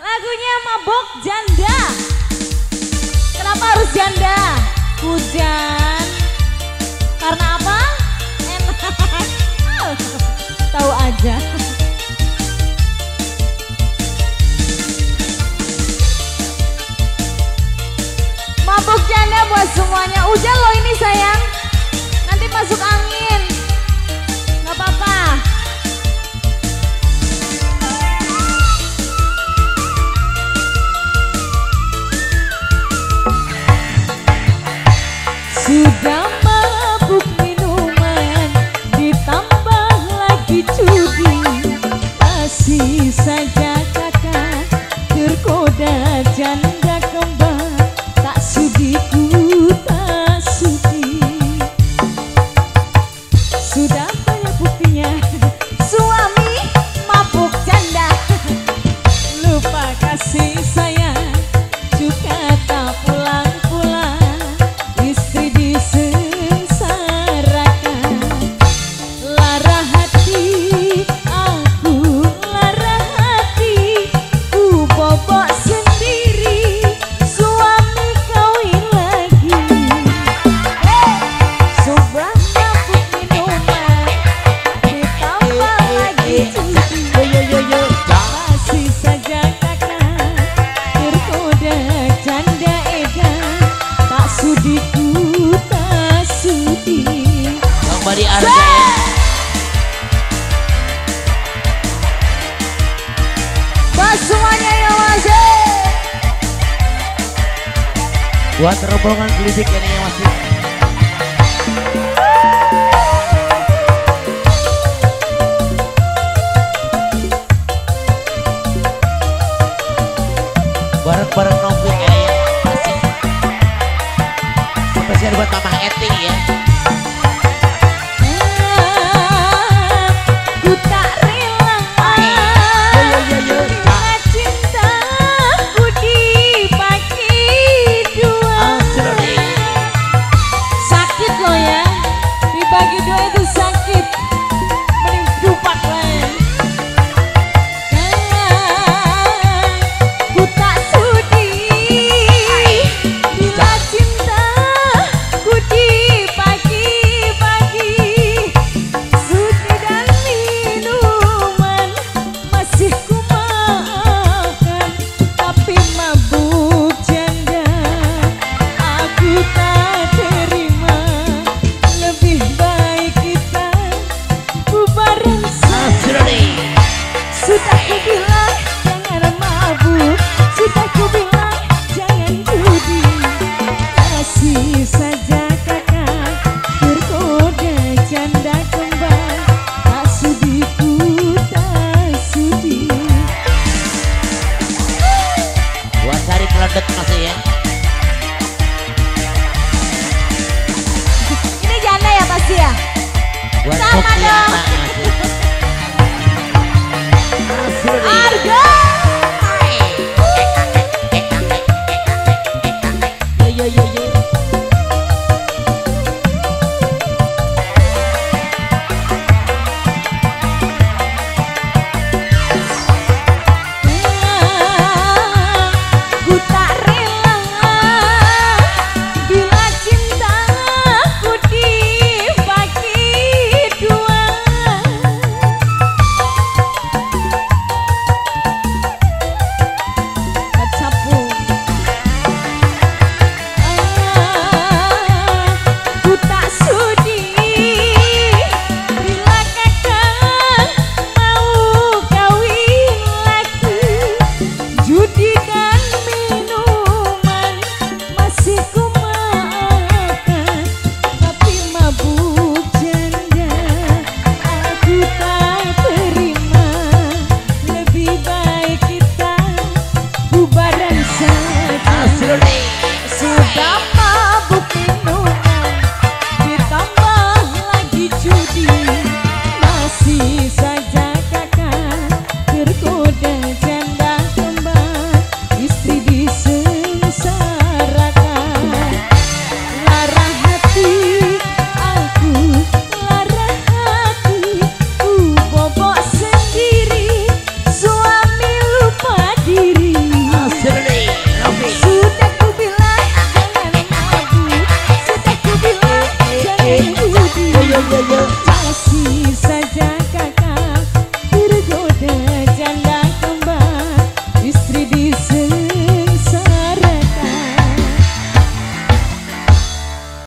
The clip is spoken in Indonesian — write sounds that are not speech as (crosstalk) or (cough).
Lagunya Mabok Janda. Kenapa harus janda? Hujan. Karena apa? Enak. (laughs) Tahu aja. Mabok janda buat semuanya. Hujan loh ini sayang. Nanti masuk angin. sensação. buat rombongan gelidik ini yang masih bareng-bareng nopo ini yang masih spesial buat Mama Eti ya?